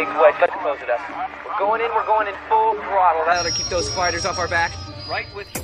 big wedge. Let's close it up. We're going in, we're going in full throttle. That'll keep those fighters off our back. Right with you.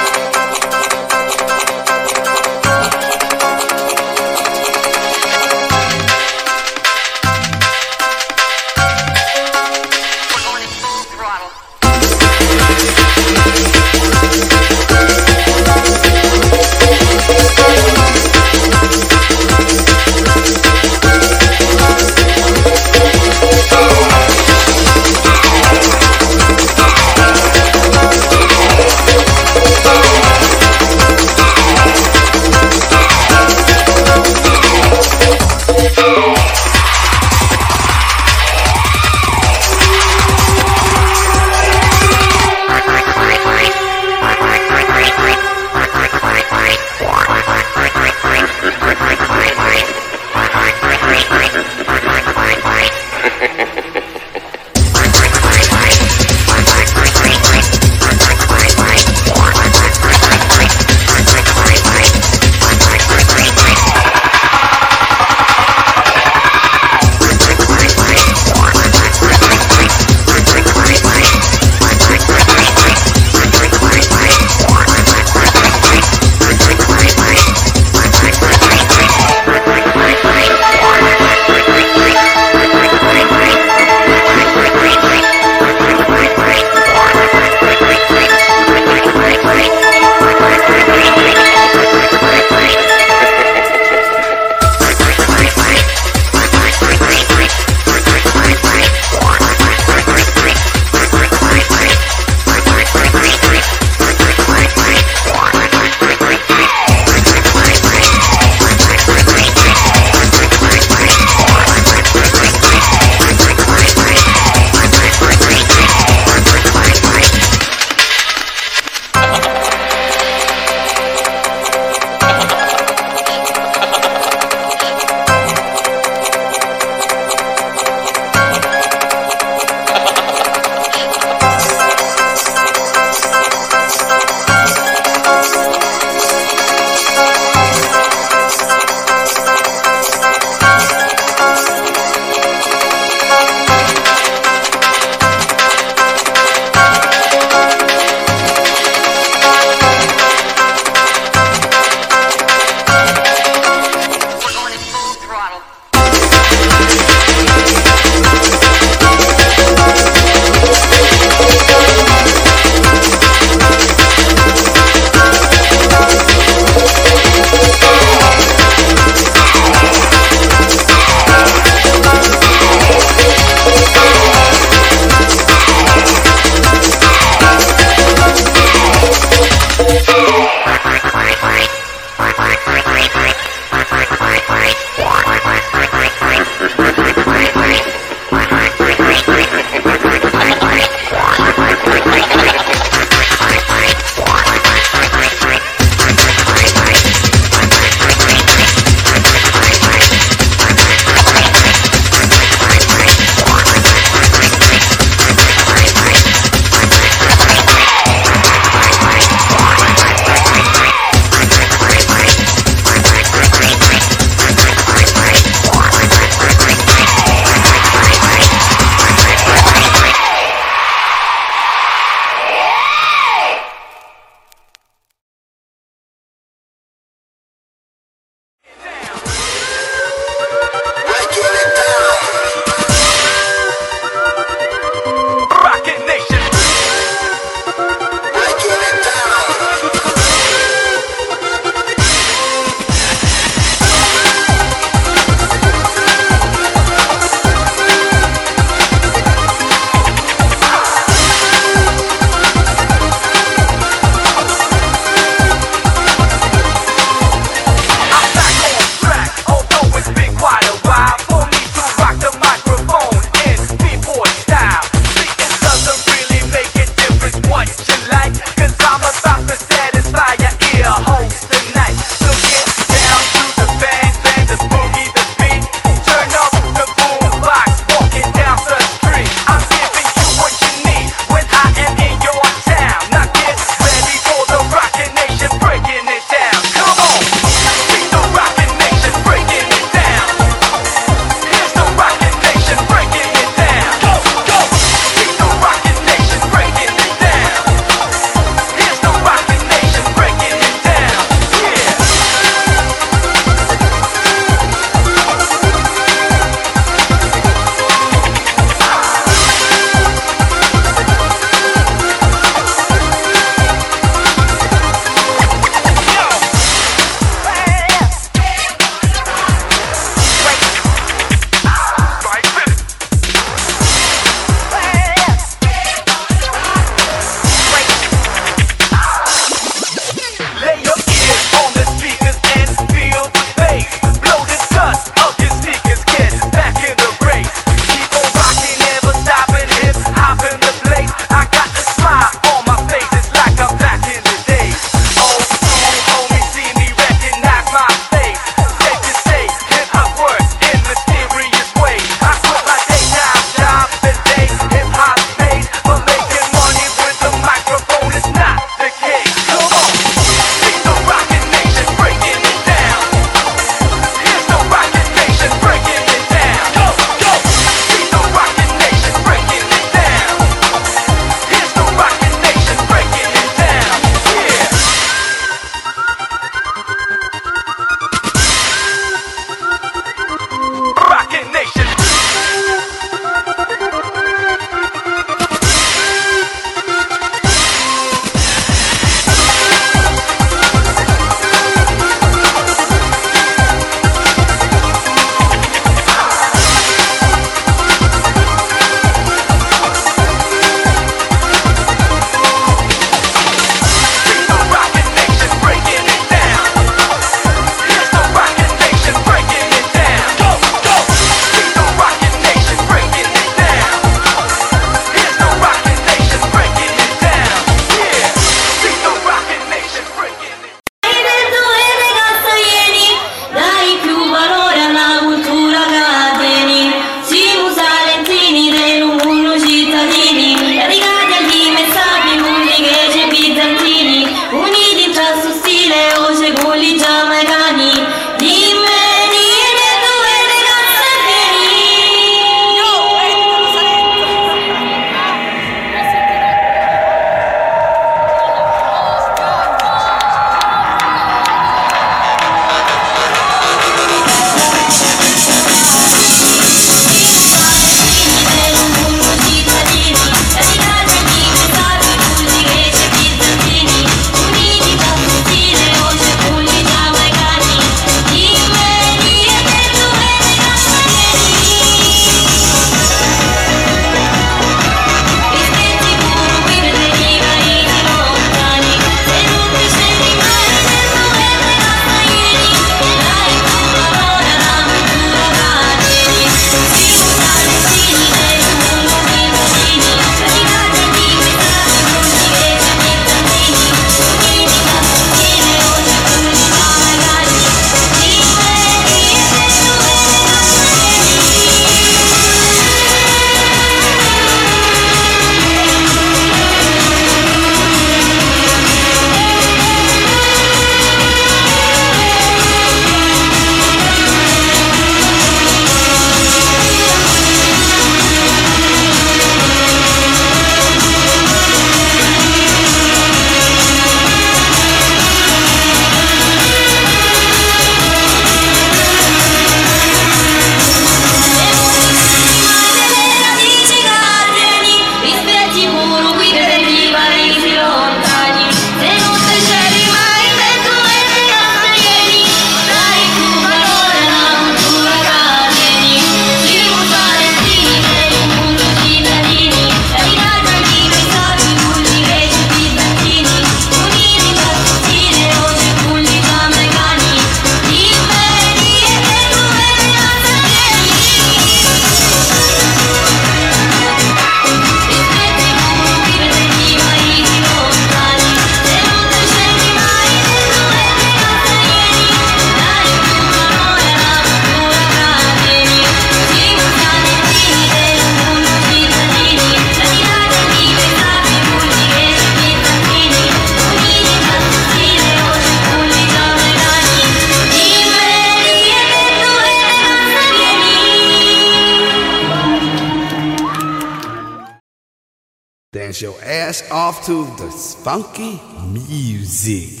Off to the funky music.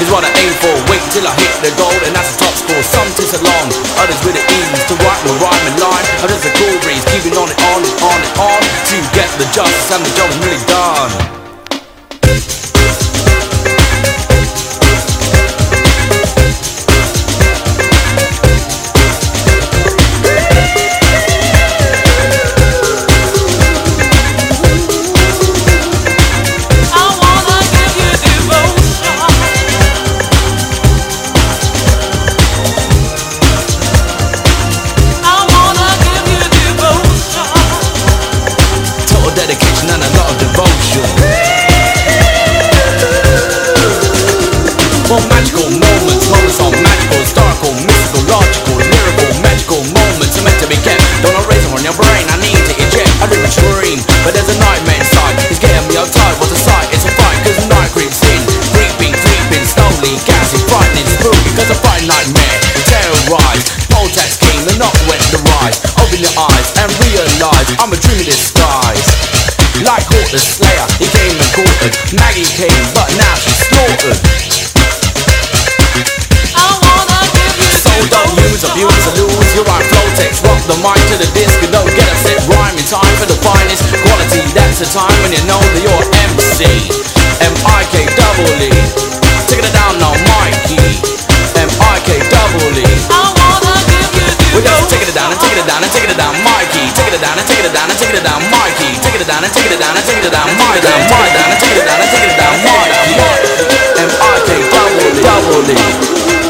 Is what I aim for. Wait till I hit the goal, and that's the top score. Some tis along, others with the ease to write my rhyme and line. Others a cool breeze, keeping on and on and on and on to get the justice and the job is really done. Maggie came, but now she's slaughtered. So don't use, abuse, or lose your right flow text. Rock the mic to the disc and don't get upset. Rhyme in time for the finest quality. That's the time when you know that you're MC. M-I-K it down and taking it down and taking it down, Mikey. Taking it down and taking it down and taking it down. Down, Mikey. Down and taking it down and taking it down, Mikey. M I K double double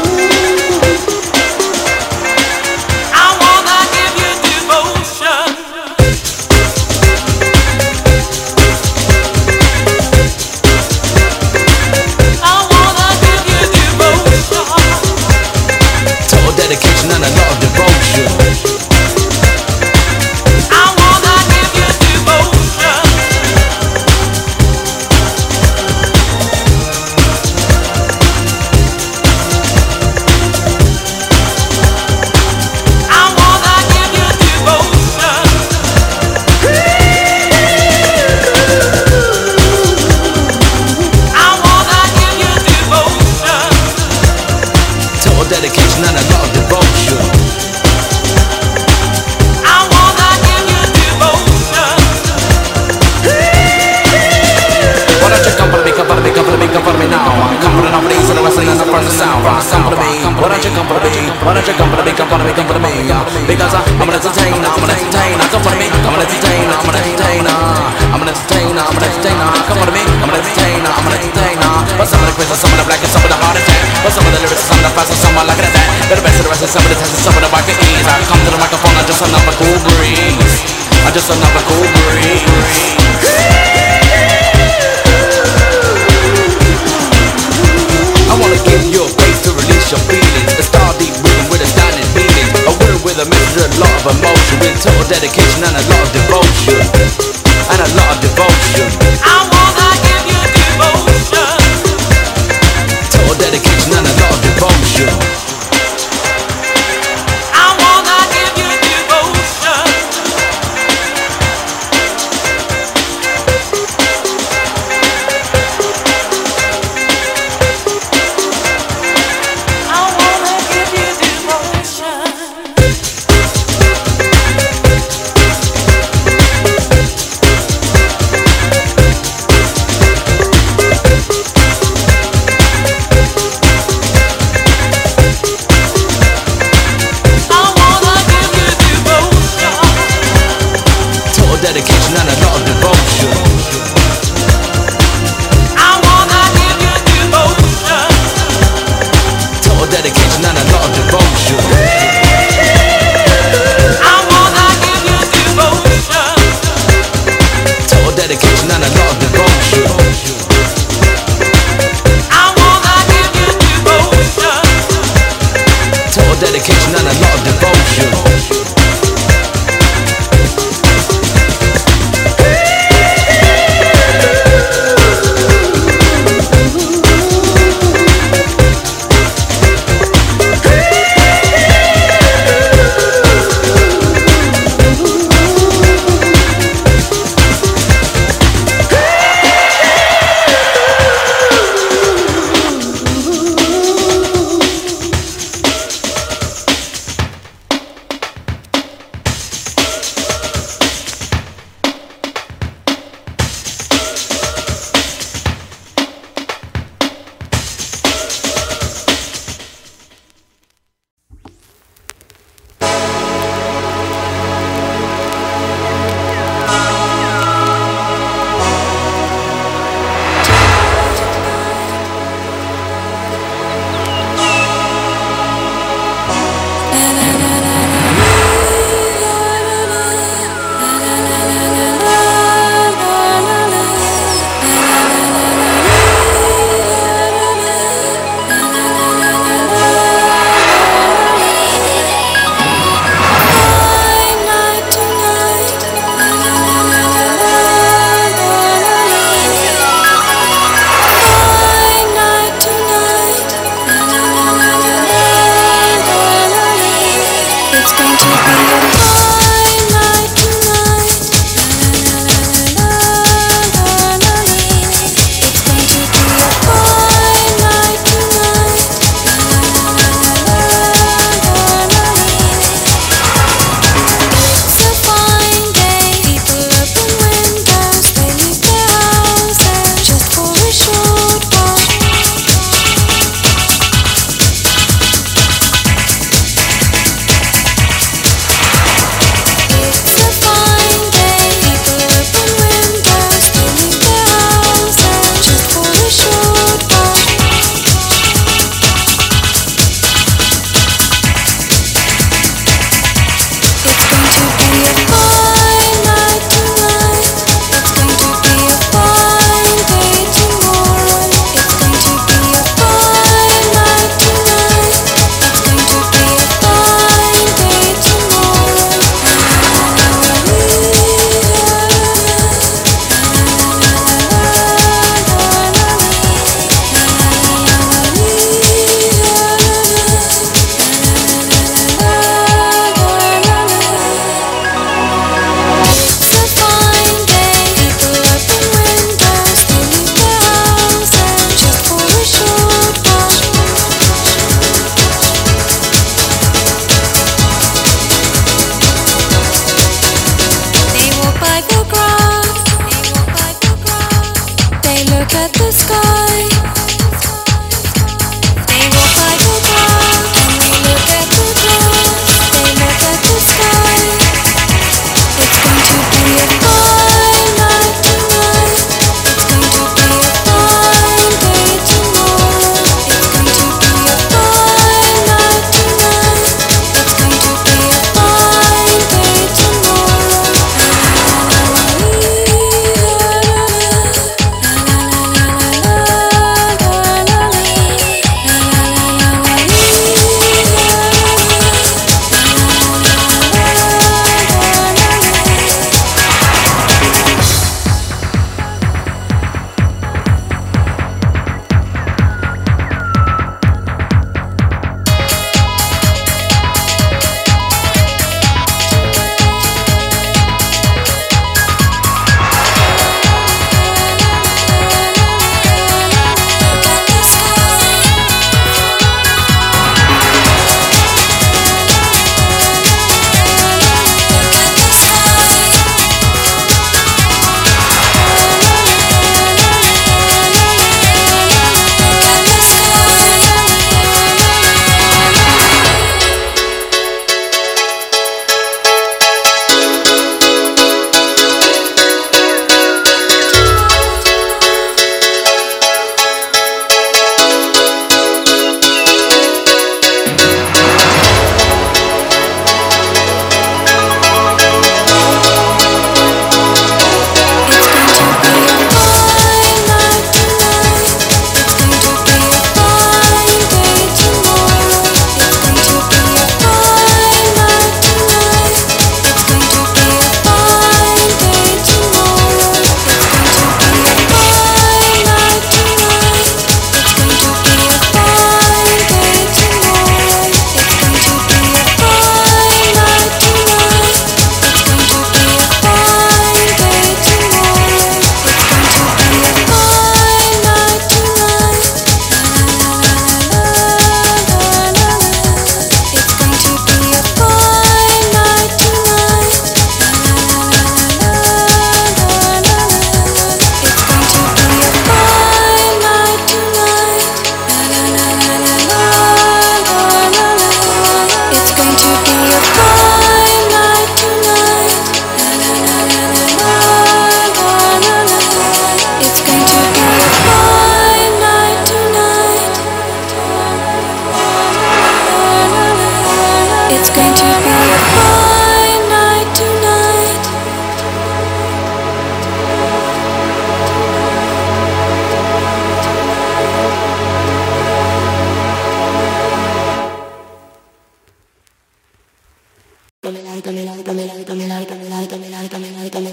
dominare, dominare, dominare, dominare, dominare, dominare, dominare, dominare.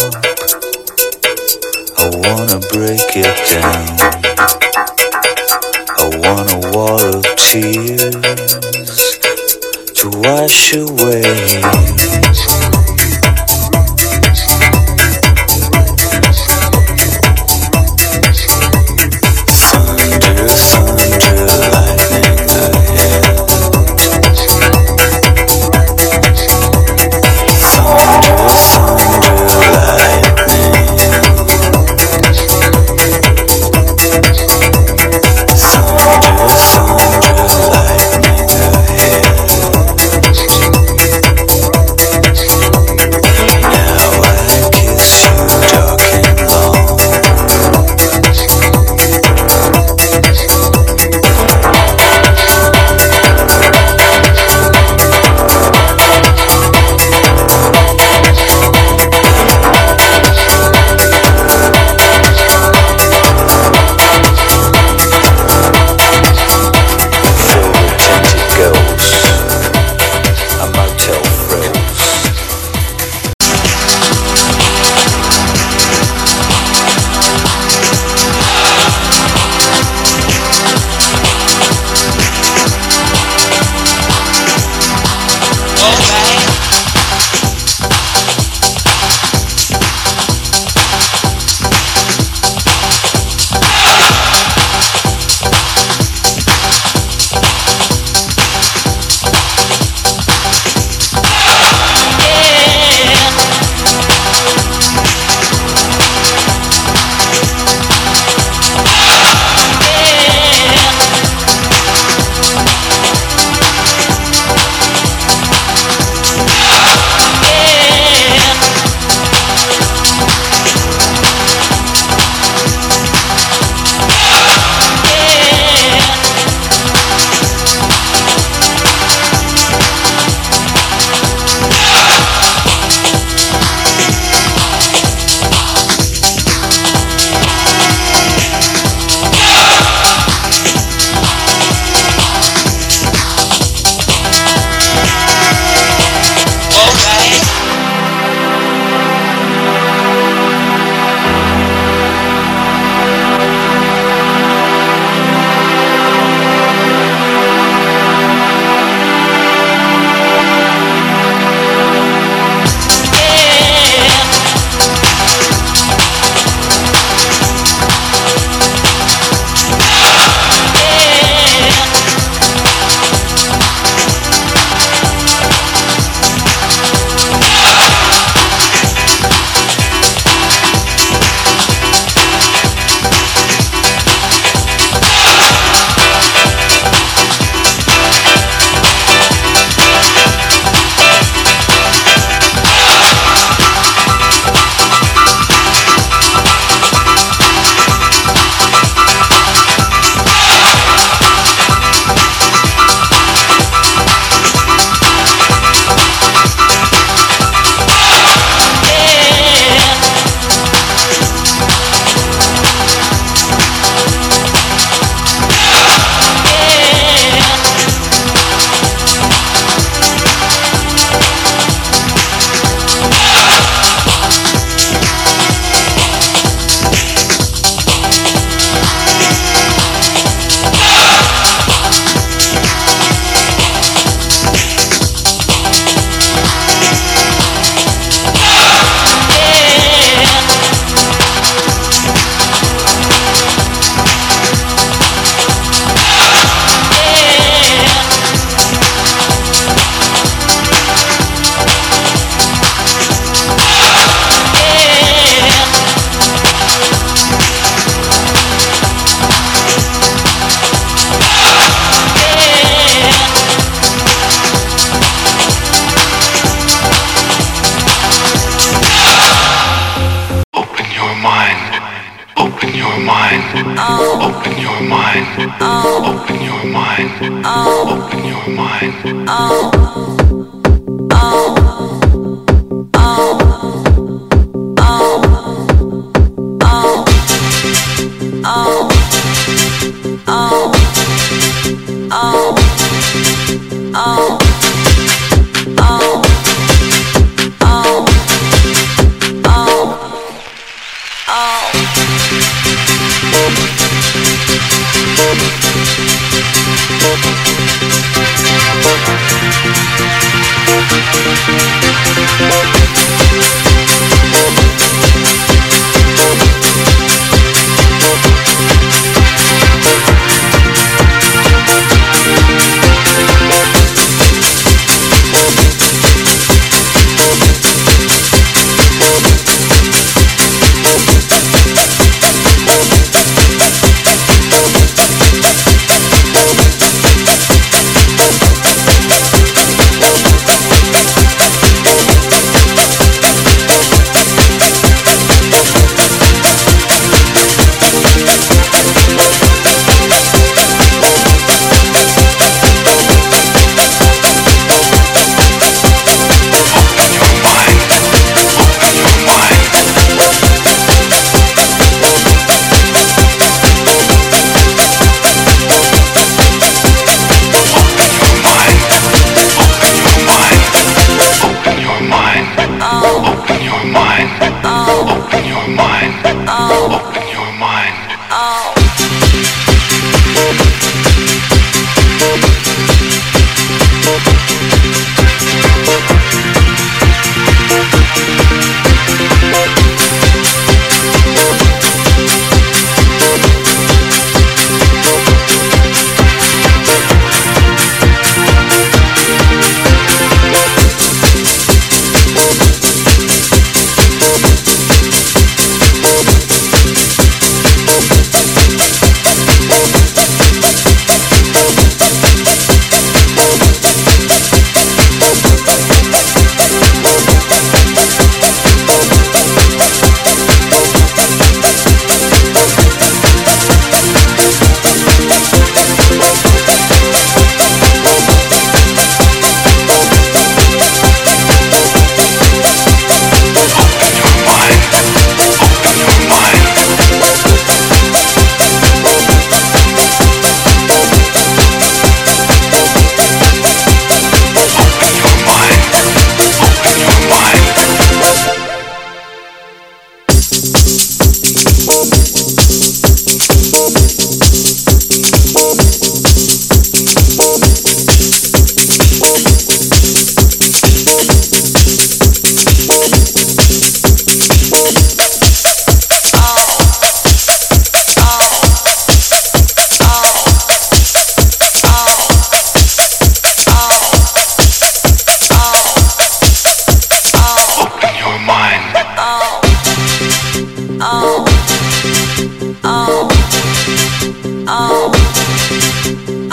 To wait.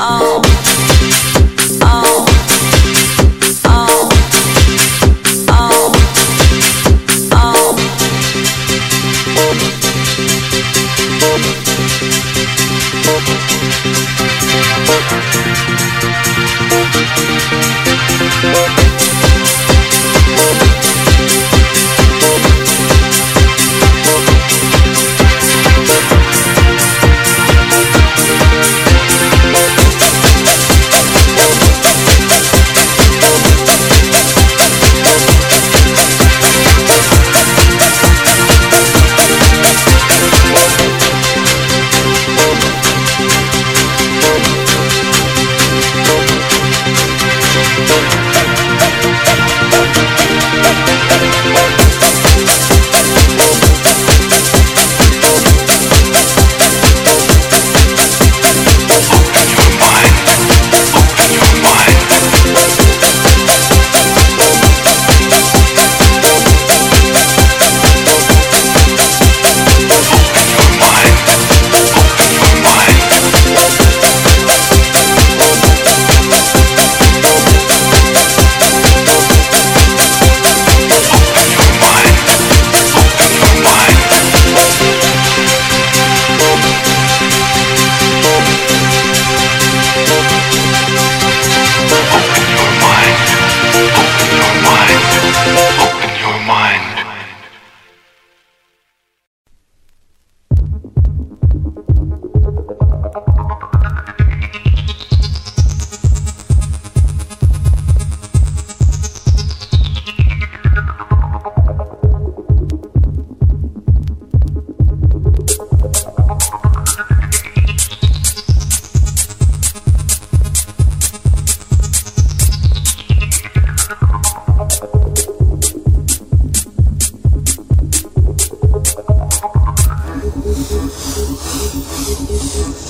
Oh.